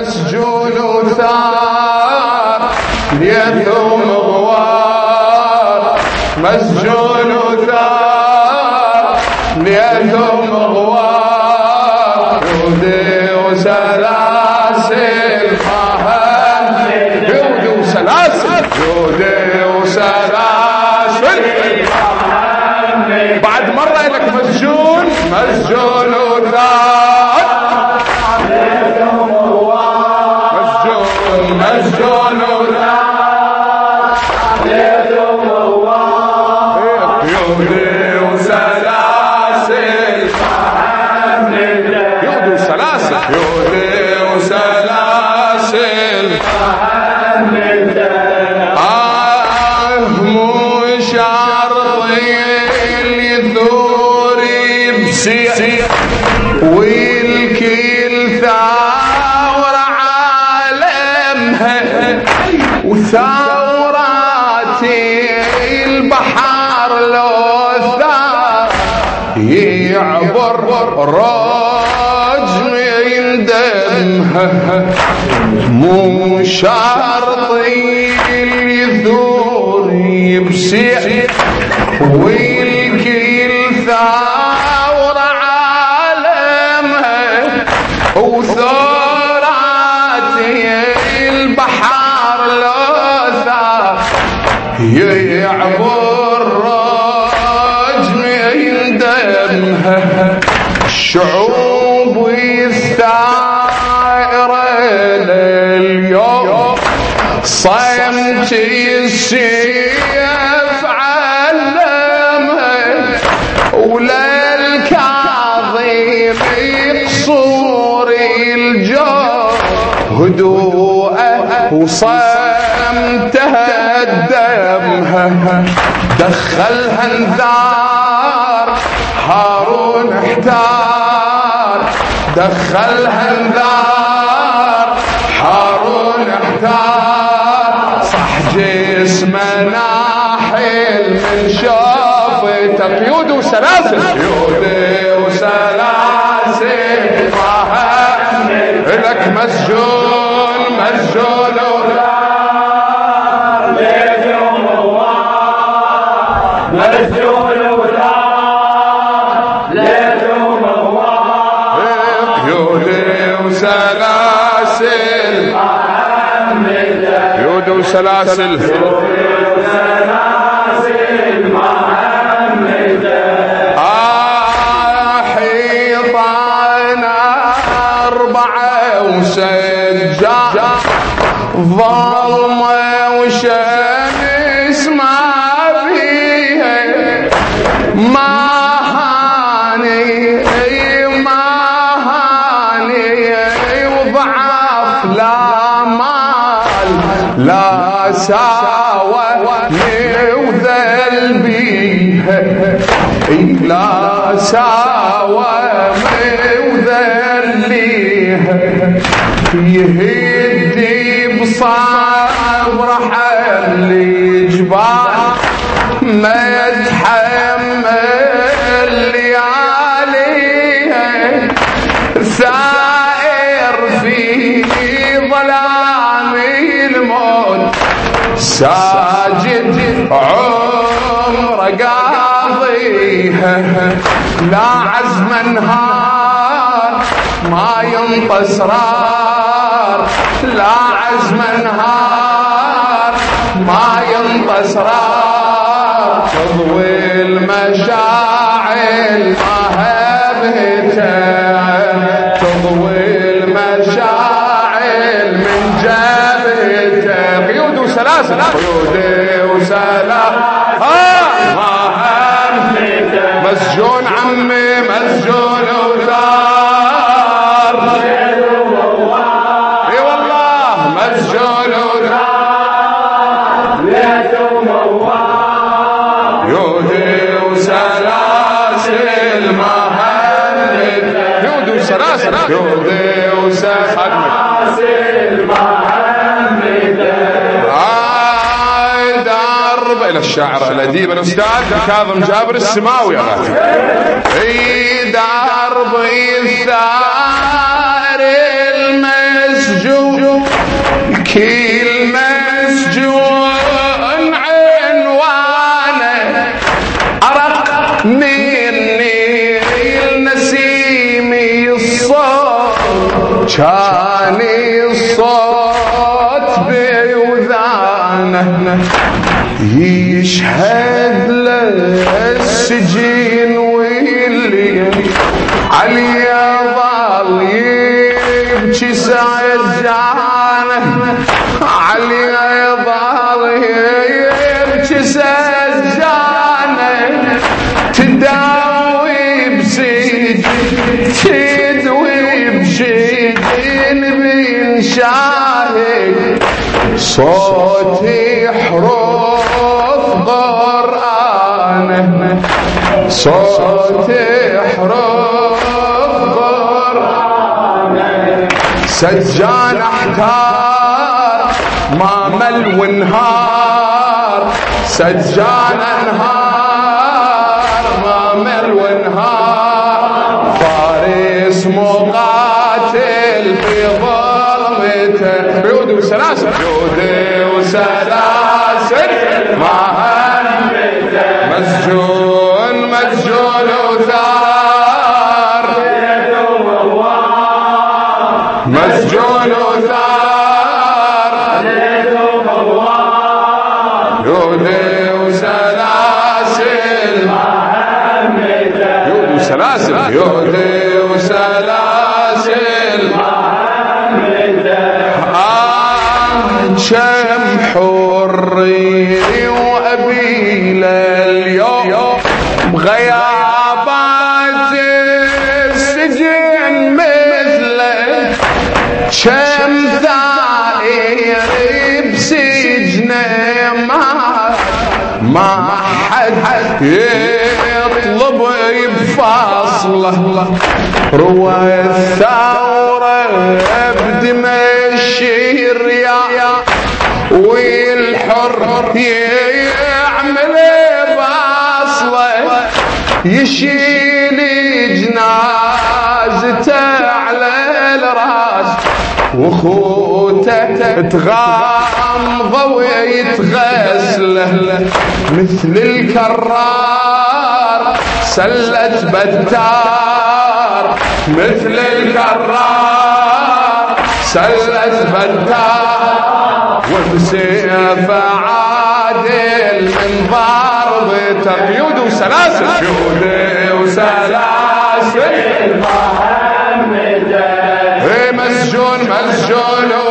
مسجون وثار ليثم غوار. مسجون وثار ليثم غوار. يودي وسلاسل مهن يودي وسلاسل. يودي وسلاسل بعد مرة لك مسجون. مسجون وثار وثورات البحر لو ثار يعبر رجم دمها مو شرطي اليثور يبسيع والكل الشعوب الثائرة لليوم. صمت السيف علمها ولا الكاظم قصور الجو هدوءه وصمتها دمها دخلها انذار هارون احتار. دخلها انذار هارون احتار صح جسمه ناحل من شافته قيود وسلاسل. قيود وسلاسل. لك مسجون مسجون قيود قيود لا ساوى وذل بيها لا ساوى وذل ليها يهدي بصبر حل الجبال ما عمر قاضيها. لا عزم نهار ما ينطى اسرار. لا عزم نهار ما ينطى اسرار. تضوي المشاعل ما هبهته تضوي المشاعل من جبهته قيود وسلاسل الشاعر الاديب الاستاذ كاظم جابر السماوي. يا غالي اي درب للسجين واللي علي ظل يبكي سجانه علي ظل يبكي سجانه تداوي بسجن تدوي بن شاهد. صوتي حروف قرآنه سجان احتار ما مل ونهار سجان أنهار ما مل ونهار فارس مقاتل في ظلمته. عود وسلاسل. عود وسلاسل. ما همته وثار مسجون وثار عود وسلاسل يود وسلاسل يود وسلاسل آه كم ما ما حد يطلب بفاصله روى الثورة بدمشق الرياء والحر يعمل بأصله. يشيل الراس. وخوته تغامضه ويتغسله مثل الكرار سلة بتار. مثل الكرار سلة بتار. وبسيف عادل من ضربته قيود وسلاسل قيود وسلاسل. مسجون مسجون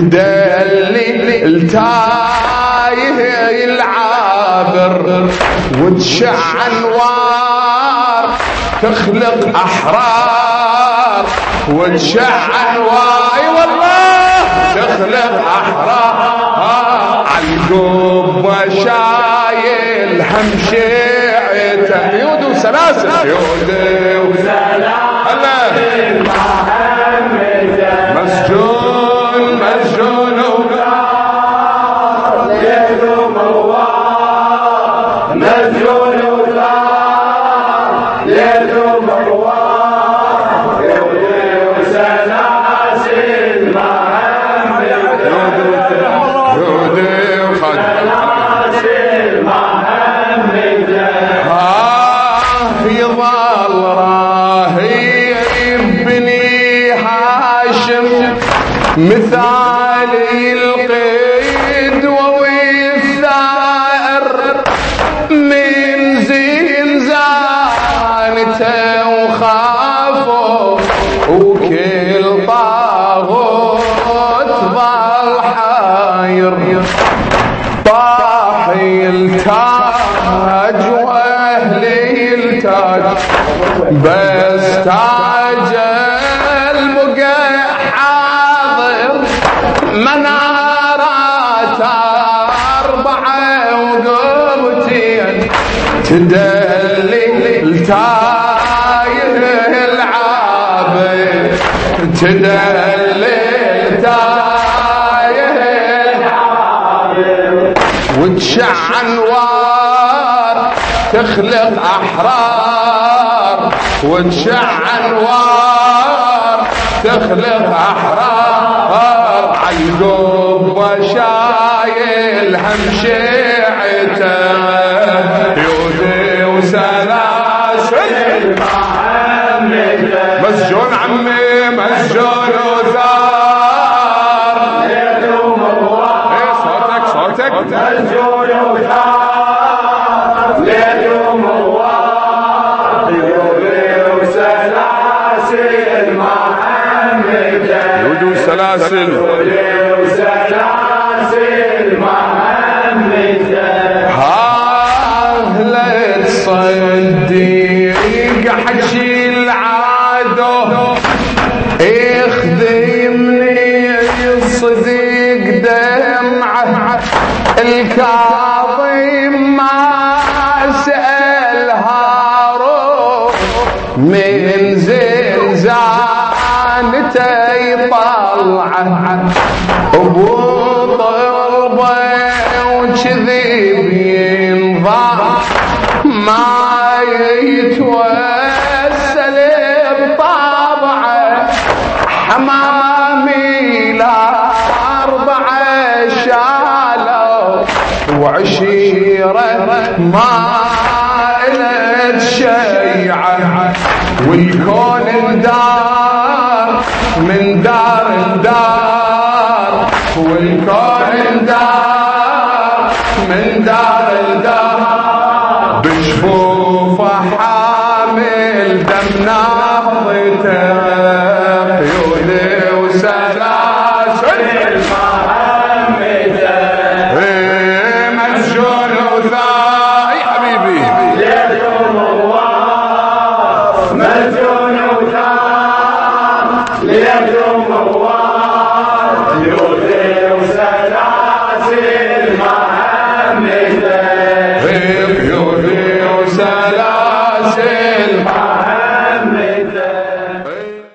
تدلي التايه العابر وتشع انوار تخلق أحرار. وتشع انوار والله تخلق أحرار. عالقبة شايل هم شيعته. يود وسلاسل يود وسلاسل مثال القيد ووي من زين زانته وخافوا وكل طاغوت ظل حاير طاح التاج واهلي التاج. بس تاجر تدلي التايه وتشع أنوار تخلق أحرار وتشع انوار تخلق احرار عالقبه شايل هم شيعته. Joro زنزانته يطلعه ابو طربه وكذب ينضاع ما يتوسل بطابعه حمامي الأربعة شالوا وعشيرة ما إلت شيعة والكون من دار